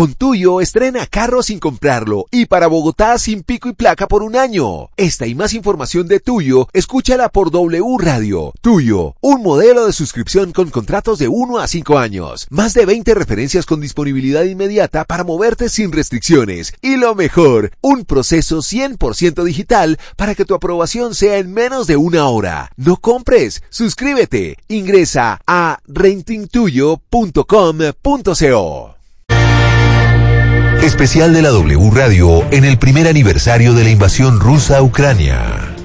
Con Tuyo estrena carro sin comprarlo y para Bogotá sin pico y placa por un año. Esta y más información de Tuyo, escúchala por W Radio. Tuyo, un modelo de suscripción con contratos de 1 a 5 años. Más de 20 referencias con disponibilidad inmediata para moverte sin restricciones. Y lo mejor, un proceso 100% digital para que tu aprobación sea en menos de una hora. No compres, suscríbete. Ingresa a rentingtuyo.com.co. Especial de la W Radio en el primer aniversario de la invasión rusa a Ucrania.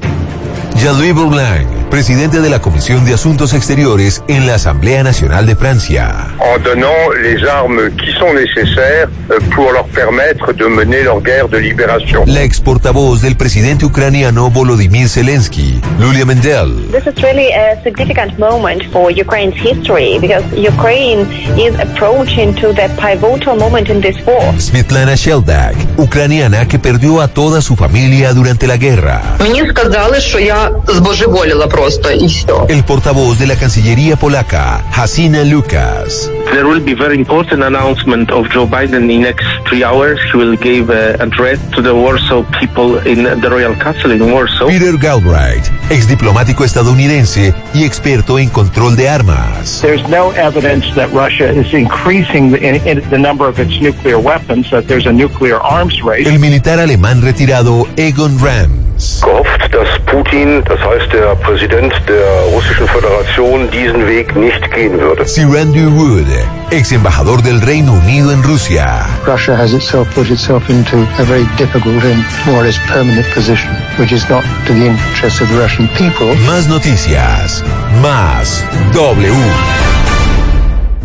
Jean-Louis Bourlang, presidente de la Comisión de Asuntos Exteriores en la Asamblea Nacional de Francia. En donnant les armes qui sont nécessaires euh, pour leur permettre de mener leur guerre de libération. La ex portavoz del presidente ucraniano Volodymyr Zelensky, Lulia Mendel. This is really a significant moment for Ukraine's history because Ukraine is approaching to the pivotal moment in this war. Svetlana Sheldak, ucraniana que perdió a toda su familia durante la guerra. Мені сказали, що я збожеволіла просто agosto. Listo. El portavoz de la Cancillería polaca, Hasina Lucas. There will be very important announcement of Joe Biden in next three hours. He will give an address to the Warsaw people in the Royal Castle in Warsaw. Peter Galbraith, ex diplomático estadounidense y experto en control de armas. There's no evidence that Russia is increasing the, in, in the number of its nuclear weapons, that there's a nuclear arms race. El militar alemán retirado Egon Rand. Gehofft, dass Putin, das heißt der Präsident der Russischen Föderation, diesen Weg nicht gehen würde. Sir Andrew Wood, ex embajador del Reino Unido en Rusia. Russia has itself put itself into a very difficult and more or less permanent position, which is not to the interests of the Russian people. Más noticias, más W.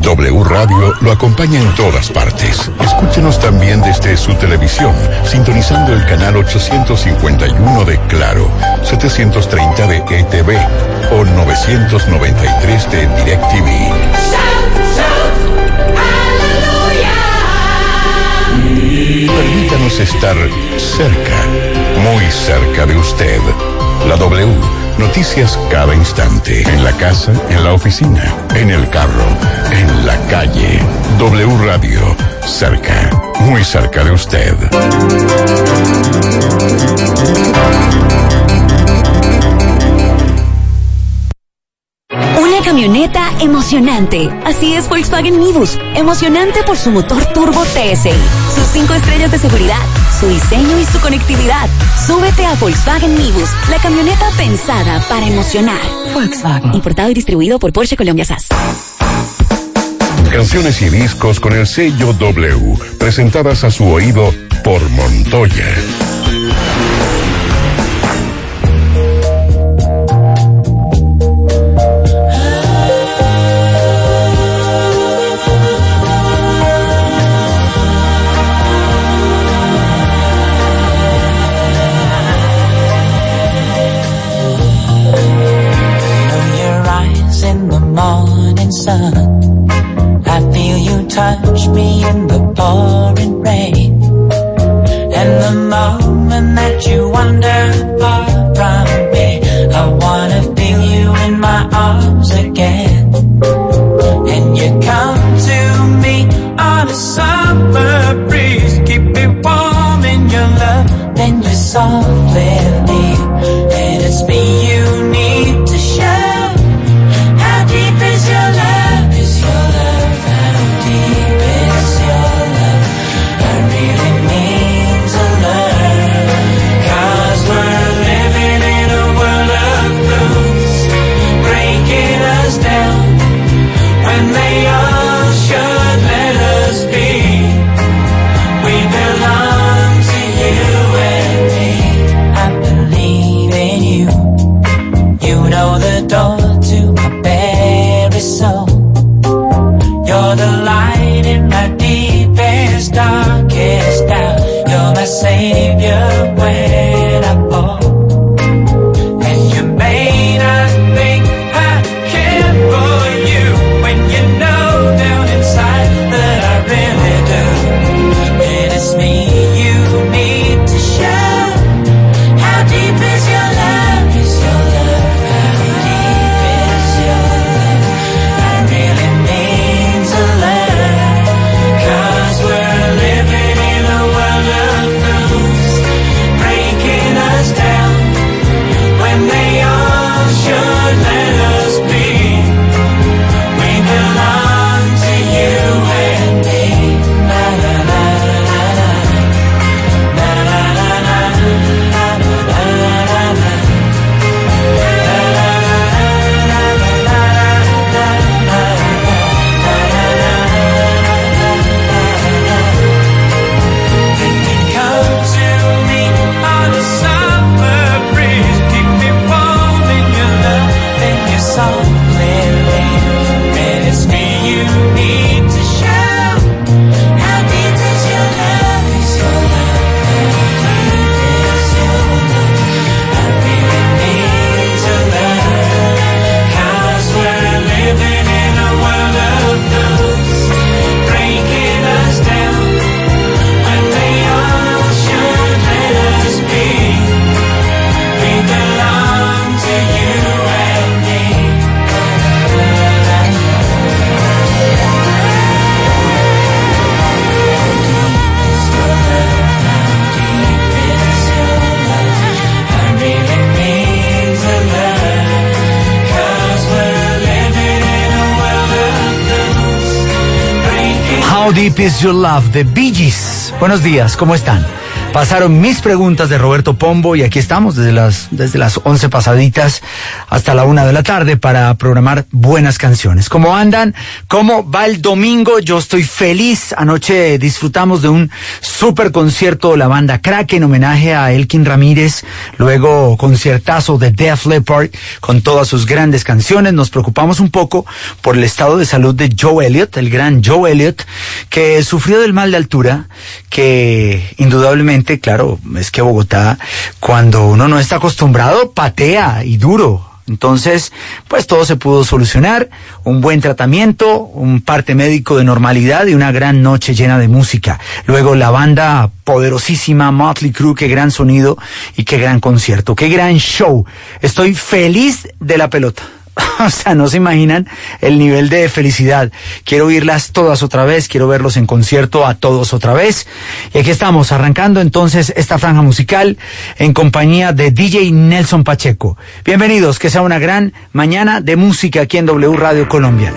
W Radio lo acompaña en todas partes. Escúchenos también desde su televisión, sintonizando el canal 851 de Claro, 730 de ETV o 993 de DirecTV. Permítanos estar cerca, muy cerca de usted. La W, noticias cada instante, en la casa, en la oficina, en el carro, en la calle. W Radio, cerca, muy cerca de usted. Camioneta emocionante. Así es Volkswagen Nibus. Emocionante por su motor turbo TSI, sus cinco estrellas de seguridad, su diseño y su conectividad. Súbete a Volkswagen Nibus, la camioneta pensada para emocionar. Volkswagen. Importado y distribuido por Porsche Colombia SAS. Canciones y discos con el sello W, presentadas a su oído por Montoya. Then you softly leave. And it's me you need How Deep Is Your Love de Bee. Buenos días, ¿cómo están? Pasaron mis preguntas de Roberto Pombo y aquí estamos desde las, desde las 11 pasaditas hasta la una de la tarde para programar buenas canciones. ¿Cómo andan? ¿Cómo va el domingo? Yo estoy feliz. Anoche disfrutamos de un super concierto de la banda Crack en homenaje a Elkin Ramírez. Luego conciertazo de Def Leppard con todas sus grandes canciones. Nos preocupamos un poco por el estado de salud de Joe Elliott, el gran Joe Elliott, que sufrió del mal de altura, que indudablemente claro, es que Bogotá, cuando uno no está acostumbrado, patea y duro. Entonces, pues todo se pudo solucionar, un buen tratamiento, un parte médico de normalidad y una gran noche llena de música. Luego la banda poderosísima Motley Crue, qué gran sonido y qué gran concierto, qué gran show. Estoy feliz de la pelota. o sea, no se imaginan el nivel de felicidad. Quiero oírlas todas otra vez, quiero verlos en concierto a todos otra vez. Y aquí estamos, arrancando entonces esta franja musical en compañía de DJ Nelson Pacheco. Bienvenidos, que sea una gran mañana de música aquí en W Radio Colombia.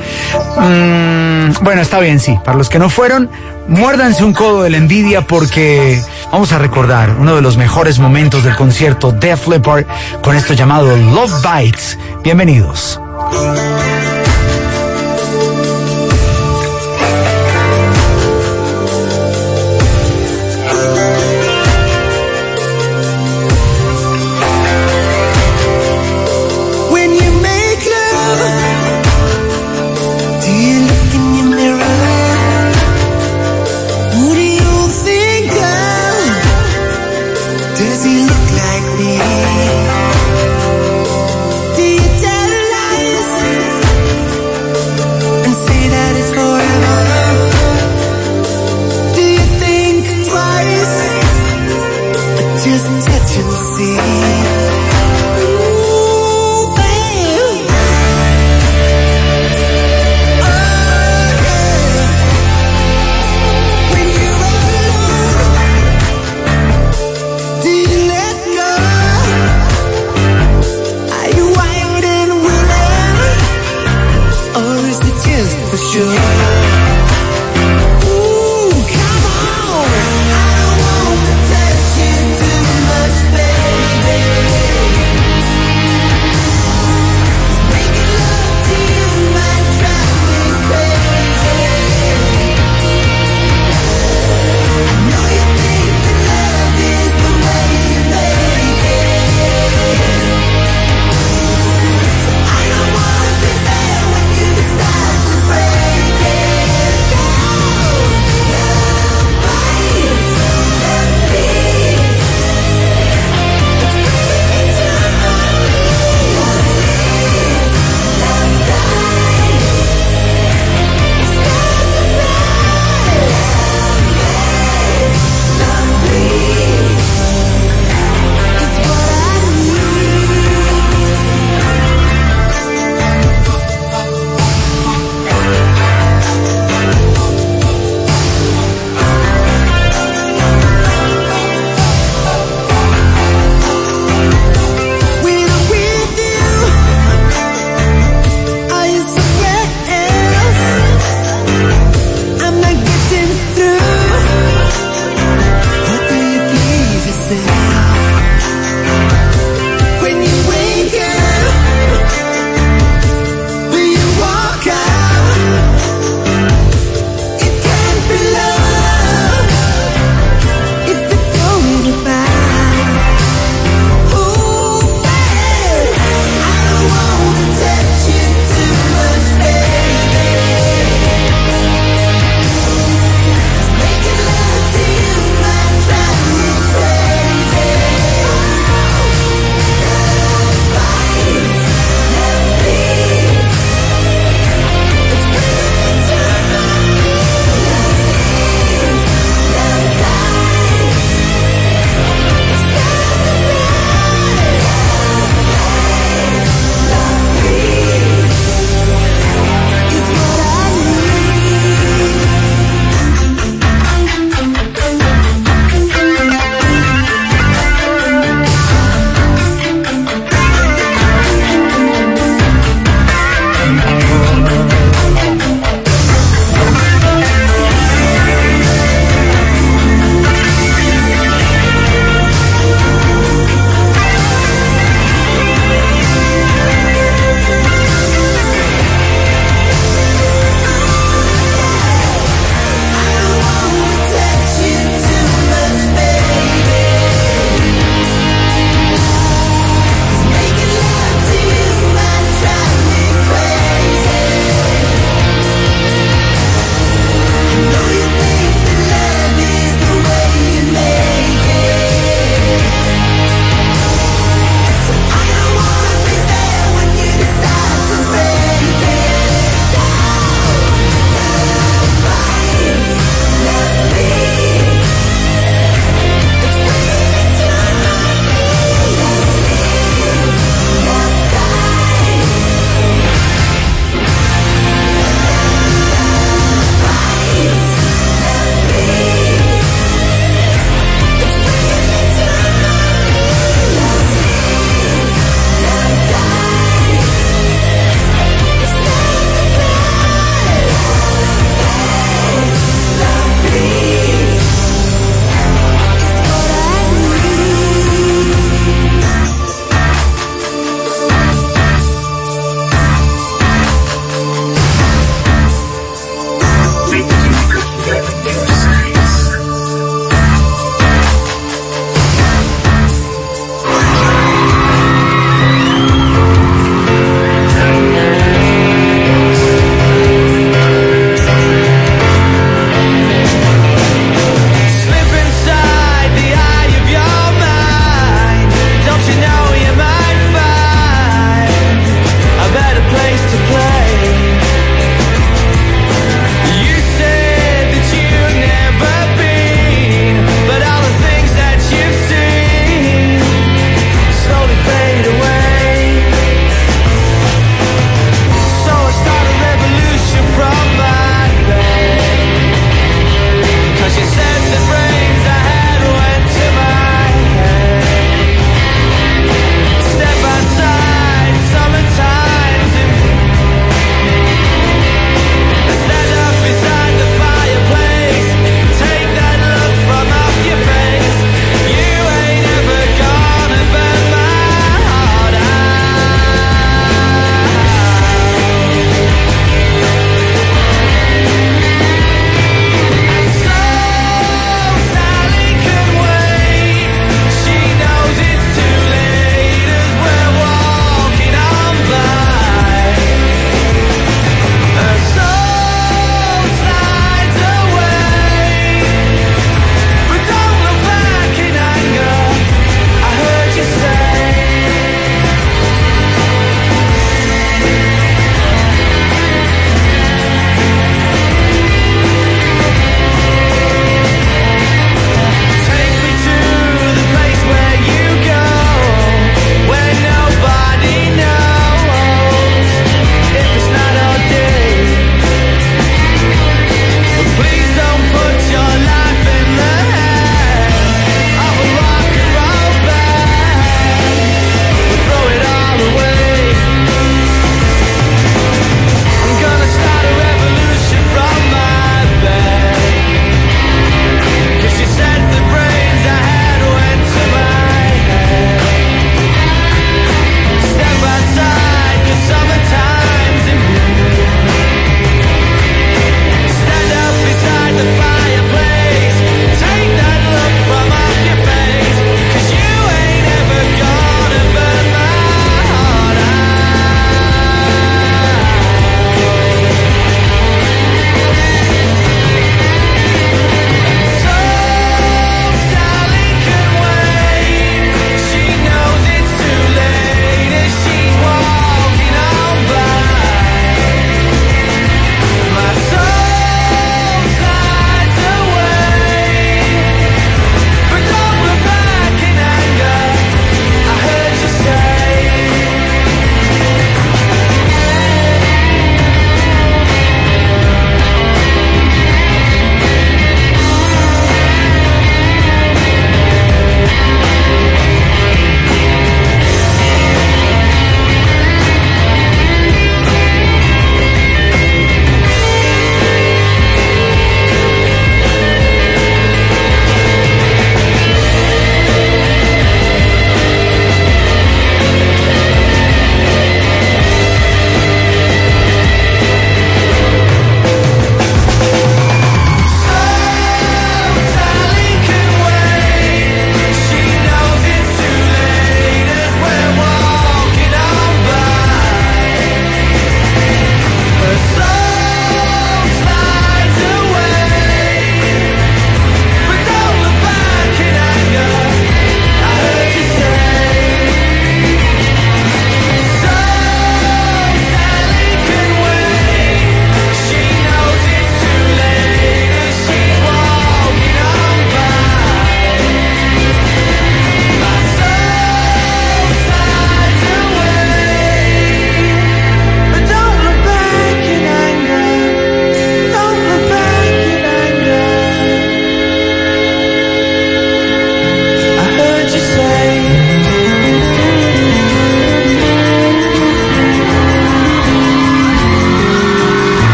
Mm, bueno, está bien, sí. Para los que no fueron, muérdanse un codo de la envidia porque vamos a recordar uno de los mejores momentos del concierto Def Leppard con esto llamado Love Bites. Bienvenidos. Aire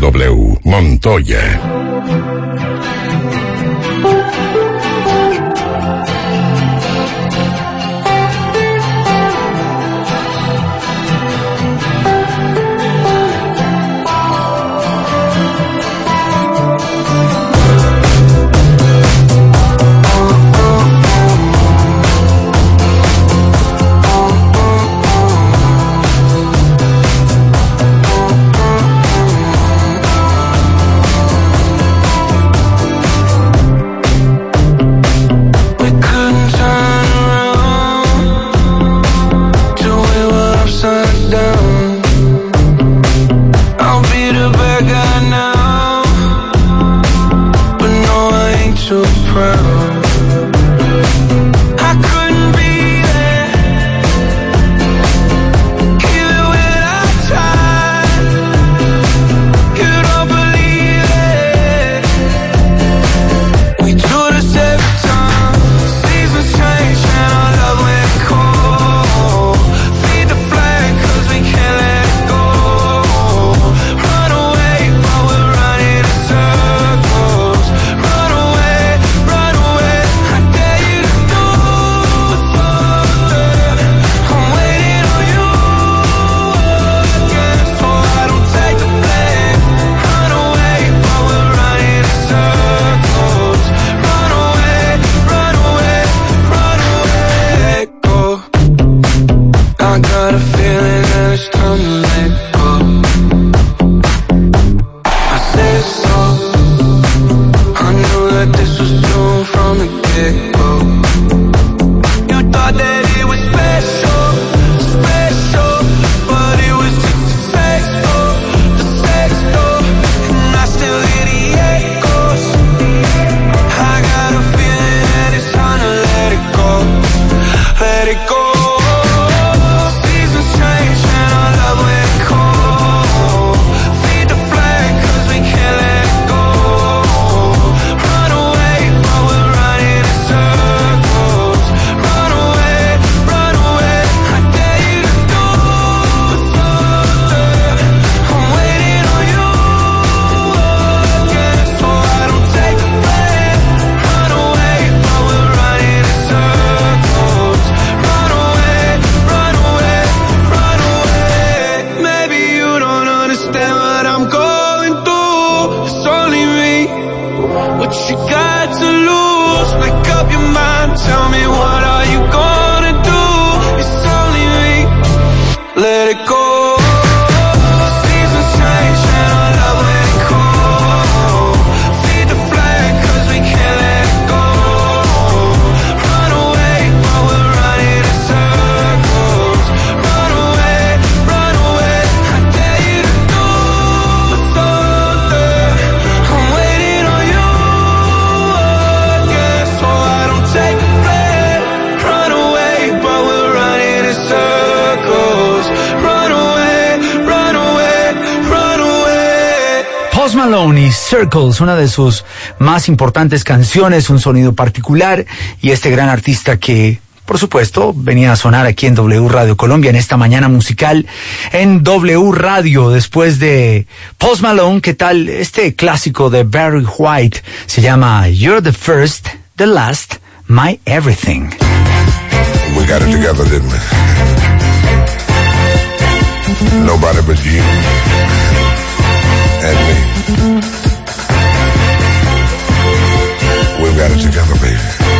W. Montoya. Circles, una de sus más importantes canciones, un sonido particular y este gran artista que por supuesto, venía a sonar aquí en W Radio Colombia en esta mañana musical en W Radio después de Post Malone. ¿Qué tal? Este clásico de Barry White se llama You're the First, the Last, My Everything. We got it together, didn't we? Nobody but you got it together, baby.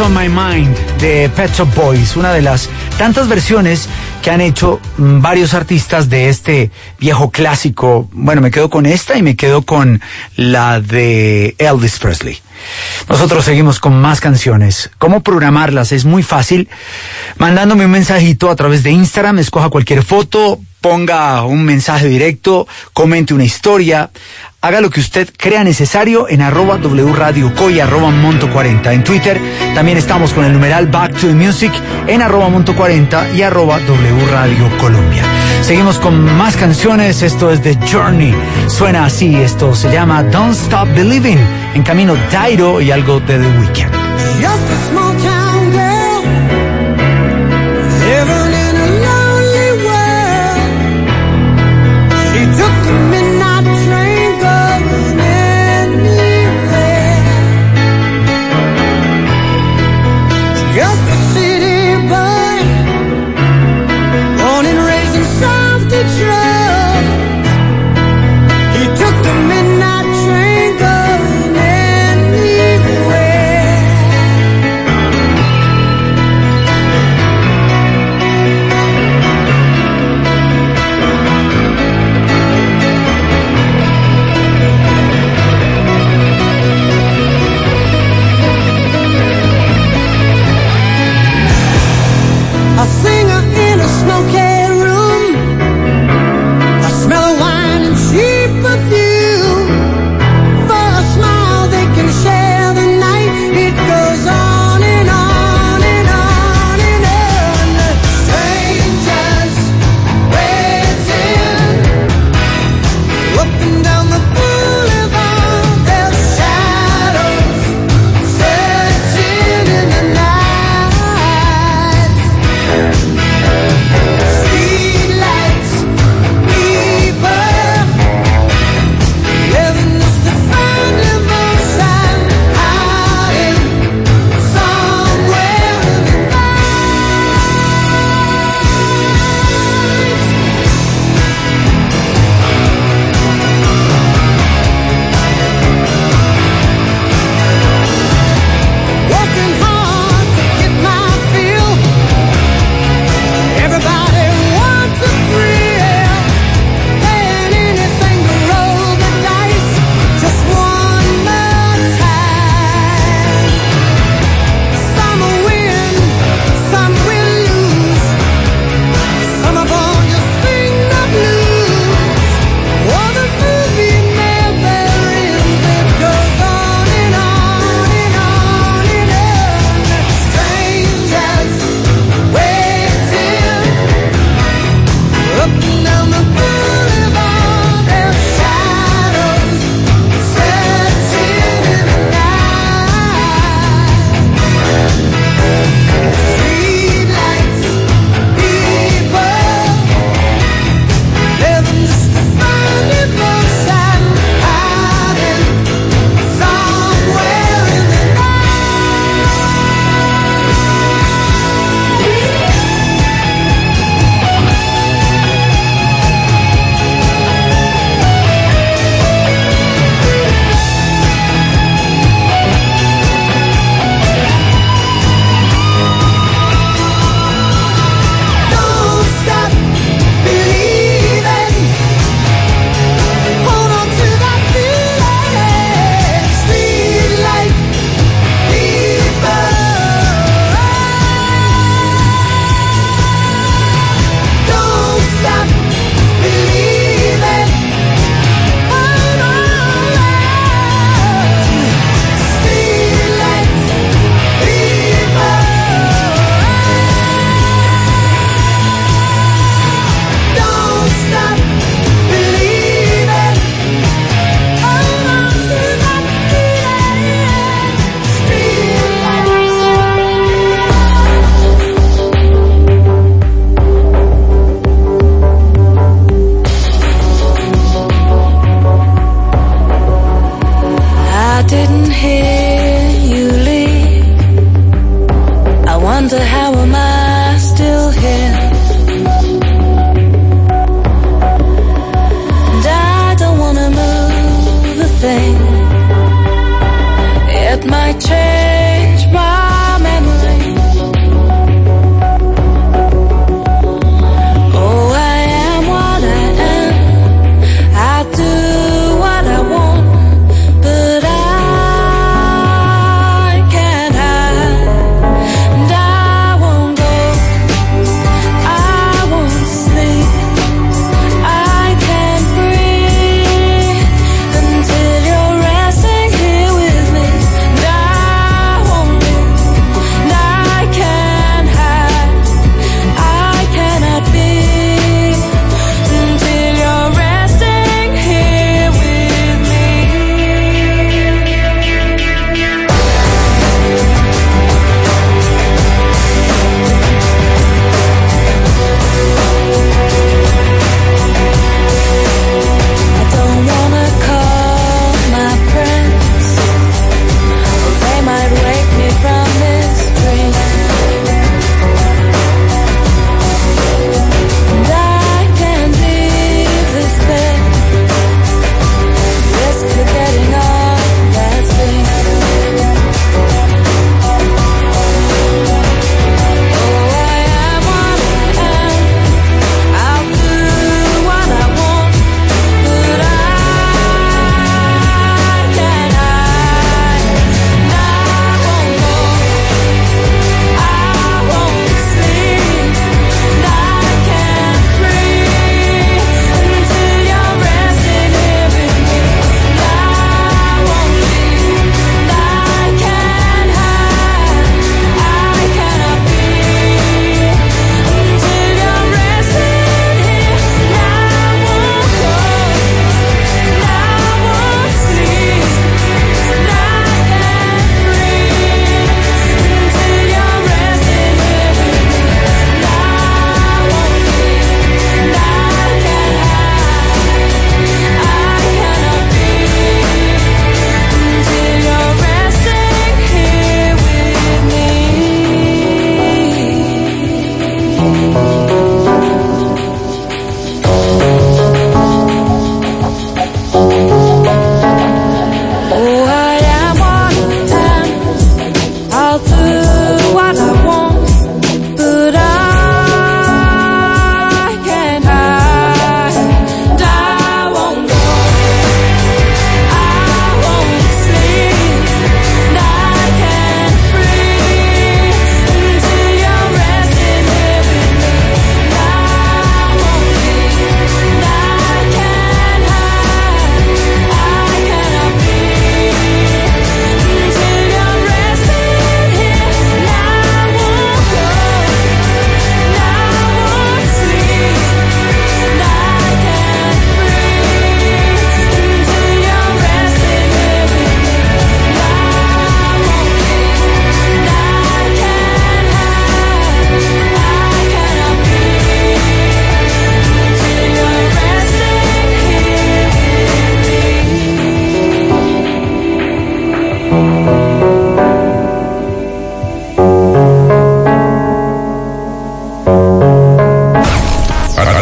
On My Mind de Pet Shop Boys, una de las tantas versiones que han hecho mm, varios artistas de este viejo clásico. Bueno, me quedo con esta y me quedo con la de Elvis Presley. Nosotros seguimos con más canciones. ¿Cómo programarlas? Es muy fácil. Mandándome un mensajito a través de Instagram, escoja cualquier foto, ponga un mensaje directo, comente una historia, haga lo que usted crea necesario en arroba W Radio y arroba Monto 40. En Twitter también estamos con el numeral Back to the Music en arroba Monto 40 y arroba W Radio Colombia. Seguimos con más canciones, esto es The Journey, suena así, esto se llama Don't Stop Believing, en camino Dairo y algo de The Weeknd.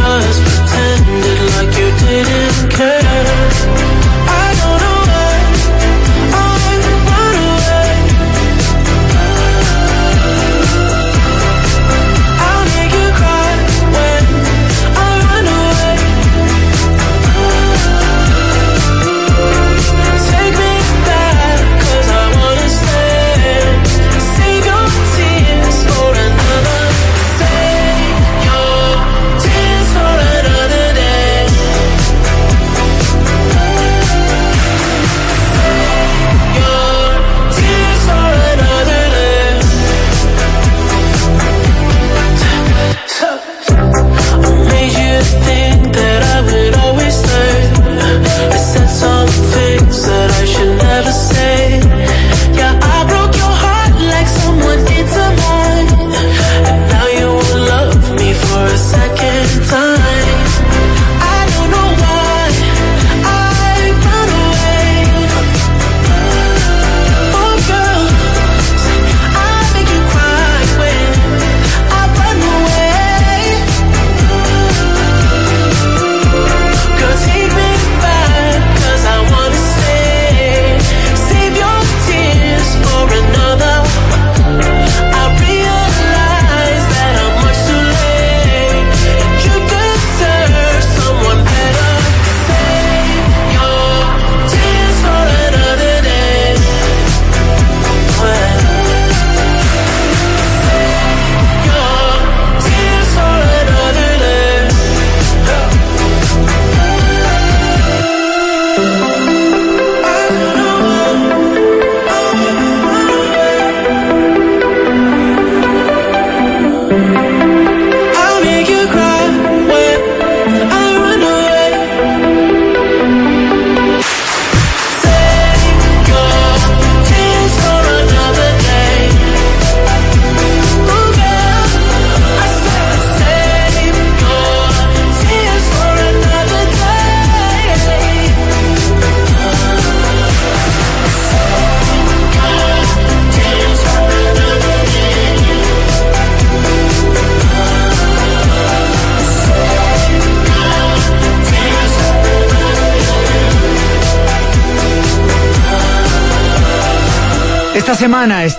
trust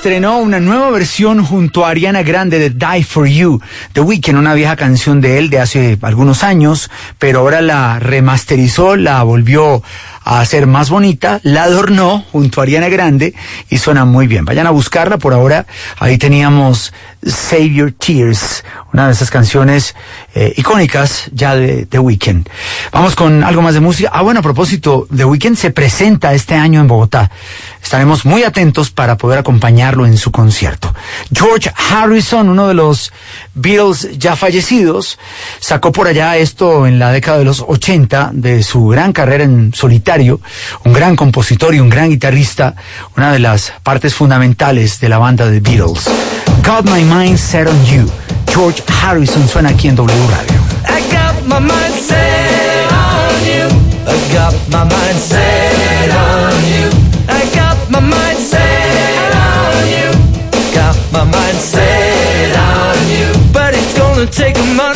estrenó una nueva versión junto a Ariana Grande de Die For You, The Weeknd, una vieja canción de él de hace algunos años, pero ahora la remasterizó, la volvió a hacer más bonita, la adornó junto a Ariana Grande y suena muy bien. Vayan a buscarla por ahora. Ahí teníamos Save Your Tears, una de esas canciones eh, icónicas ya de The Weeknd. Vamos con algo más de música. Ah, bueno, a propósito, The Weeknd se presenta este año en Bogotá. Estaremos muy atentos para poder acompañarlo en su concierto. George Harrison, uno de los Beatles ya fallecidos, sacó por allá esto en la década de los 80 de su gran carrera en solitario, un gran compositor y un gran guitarrista, una de las partes fundamentales de la banda de Beatles. Got My Mind Set on You. George Harrison suena aquí en W Radio. I got my mind set on you. I got my mind set on you. I got my mind set on you. Got my mind set on you. But it's gonna take. A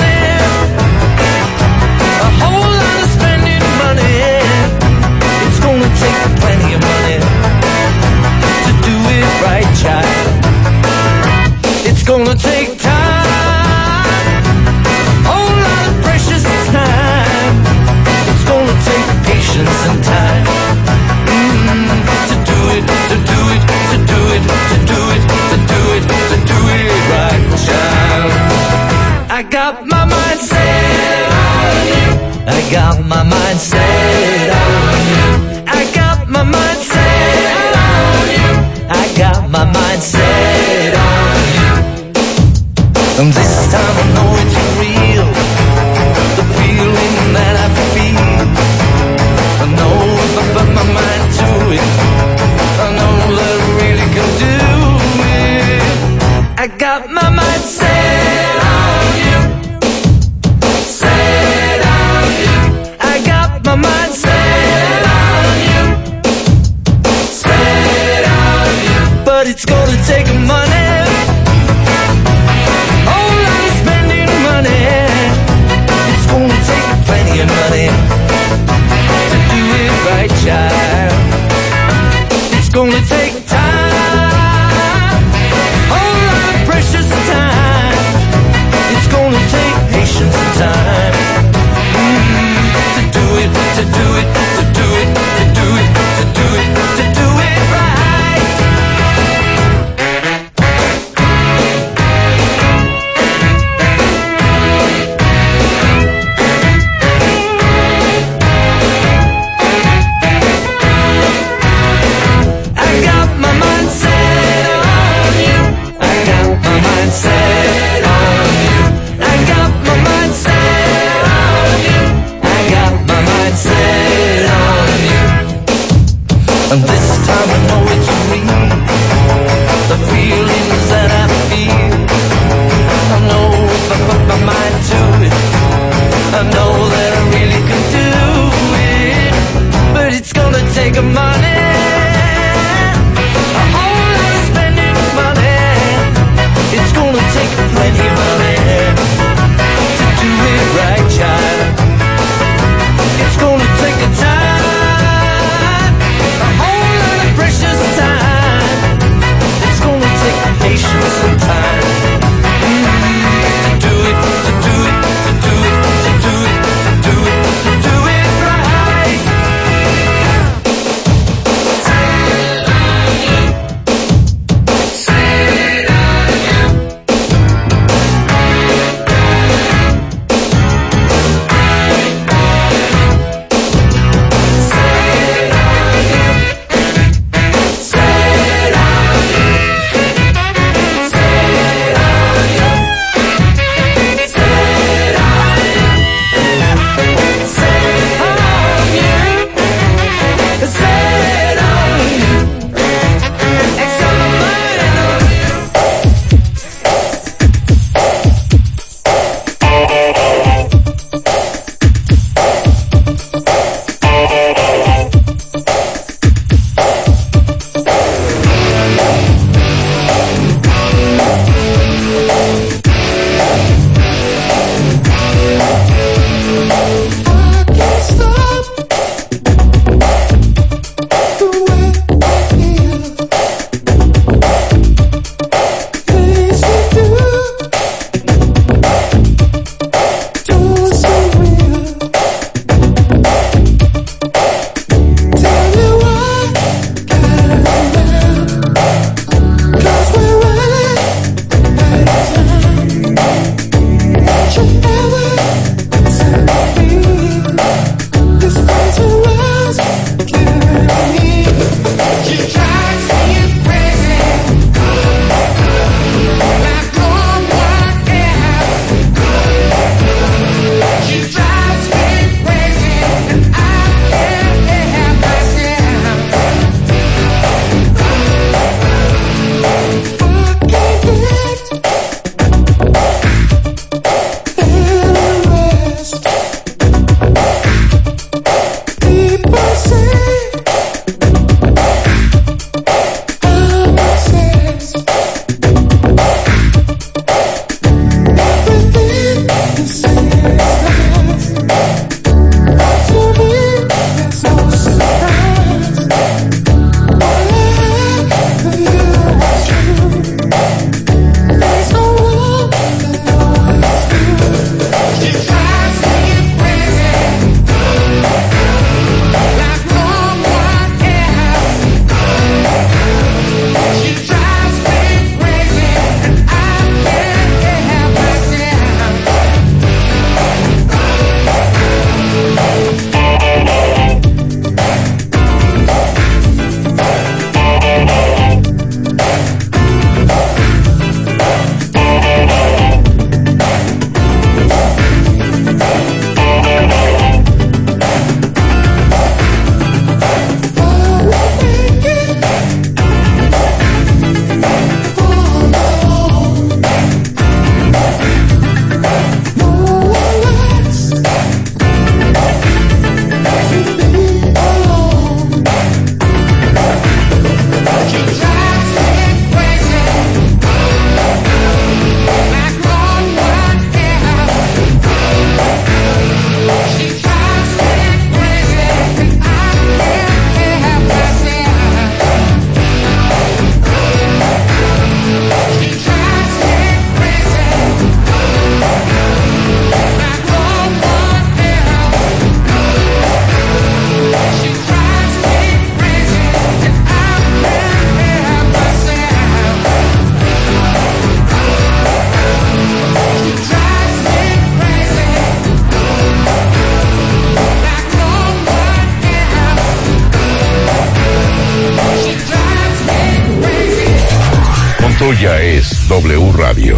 W Radio,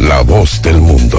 la voz del mundo.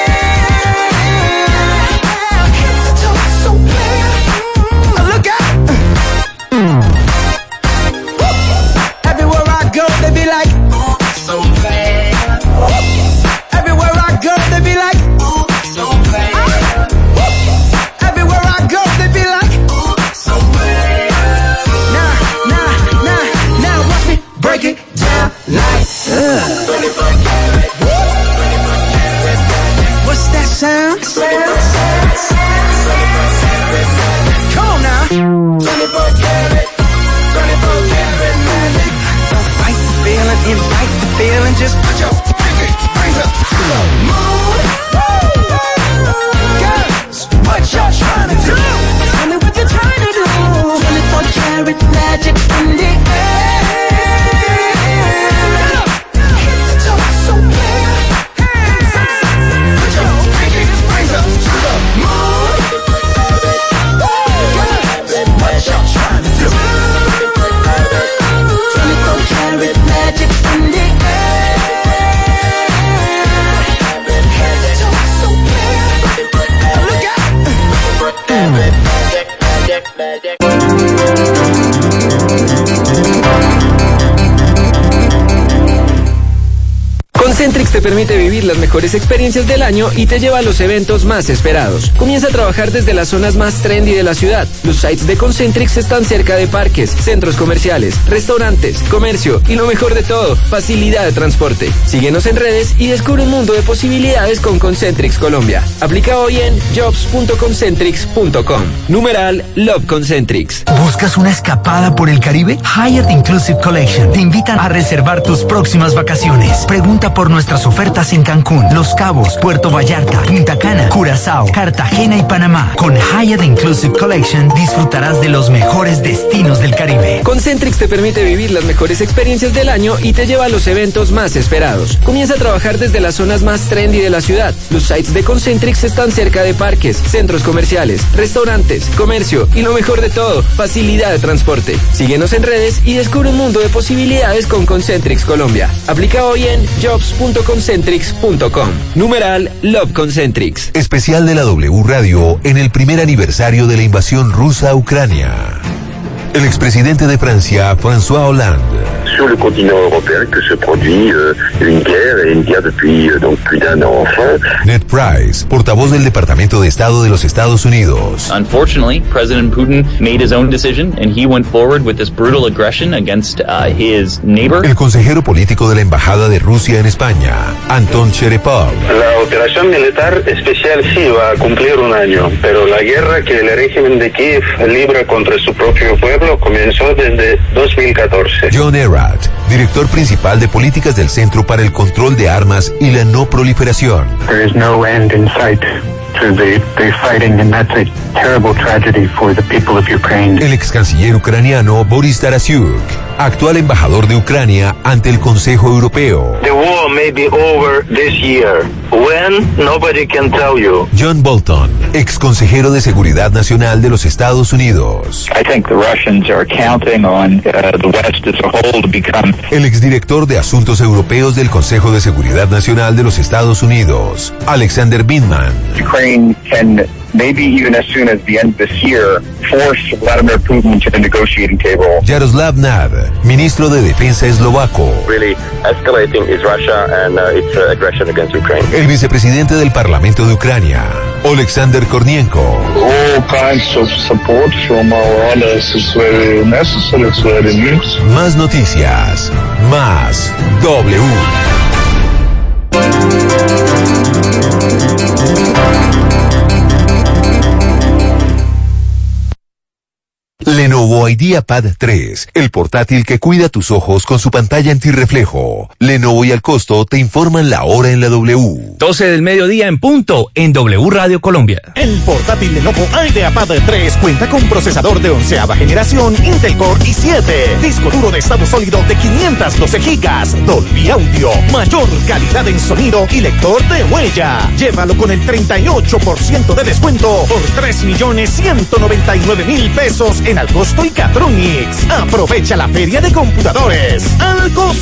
Te permite vivir las mejores experiencias del año y te lleva a los eventos más esperados. Comienza a trabajar desde las zonas más trendy de la ciudad. Los sites de Concentrix están cerca de parques, centros comerciales, restaurantes, comercio y lo mejor de todo, facilidad de transporte. Síguenos en redes y descubre un mundo de posibilidades con Concentrix Colombia. Aplica hoy en jobs.concentrix.com. Numeral Love Concentrix. ¿Buscas una escapada por el Caribe? Hyatt Inclusive Collection te invitan a reservar tus próximas vacaciones. Pregunta por nuestras ofertas en Cancún, Los Cabos, Puerto Vallarta, Punta Cana, Curazao, Cartagena y Panamá. Con Hyatt Inclusive Collection disfrutarás de los mejores destinos del Caribe. Concentrix te permite vivir las mejores experiencias del año y te lleva a los eventos más esperados. Comienza a trabajar desde las zonas más trendy de la ciudad. Los sites de Concentrix están cerca de parques, centros comerciales, restaurantes, comercio y lo mejor de todo, facilidad de transporte. Síguenos en redes y descubre un mundo de posibilidades con Concentrix Colombia. Aplica hoy en jobs.concentrix.com. Numeral Love Concentrix. Especial de la W Radio en el primer aniversario de la invasión rusa a Ucrania. El expresidente de Francia, François Hollande. Sur le continent européen que se produit euh, une guerre, et une guerre depuis euh, donc plus d'un an enfin. Ned Price, portavoz del Departamento de Estado de los Estados Unidos. Unfortunately, President Putin made his own decision and he went forward with this brutal aggression against uh, his neighbor. El consejero político de la Embajada de Rusia en España, Anton Cherepov. La operación militar especial sí va a cumplir un año, pero la guerra que el régimen de Kiev libra contra su propio pueblo comenzó desde 2014. John Director principal de políticas del Centro para el Control de Armas y la No Proliferación. There is no end in sight to the, the fighting, and that's a terrible tragedy for the people of Ukraine. El ex canciller ucraniano Boris Tarasiuk, actual embajador de Ucrania ante el Consejo Europeo. The war may be over this year. When? Nobody can tell you. John Bolton, ex consejero de Seguridad Nacional de los Estados Unidos. I think the Russians are counting on uh, the West as a whole to become El exdirector de Asuntos Europeos del Consejo de Seguridad Nacional de los Estados Unidos, Alexander Binman. Ukraine can maybe even as soon as the end of this year force Vladimir Putin to the negotiating table. Yaroslav Nad, ministro de Defensa eslovaco. Really escalating is Russia and uh, its uh, aggression against Ukraine. El vicepresidente del Parlamento de Ucrania, Alexander Kornienko. All kinds of support from our allies is very necessary, it's very needed. Más noticias, más W. Lenovo IdeaPad 3, el portátil que cuida tus ojos con su pantalla antirreflejo. Lenovo y al costo te informan la hora en la W. 12 del mediodía en punto en W Radio Colombia. El portátil Lenovo IdeaPad 3 cuenta con procesador de onceava generación Intel Core i7, disco duro de estado sólido de 512 gigas, Dolby Audio, mayor calidad en sonido y lector de huella. Llévalo con el 38% de descuento por 3 millones 199 mil pesos en Costo y Catronics. Aprovecha la feria de computadores. Al Costo.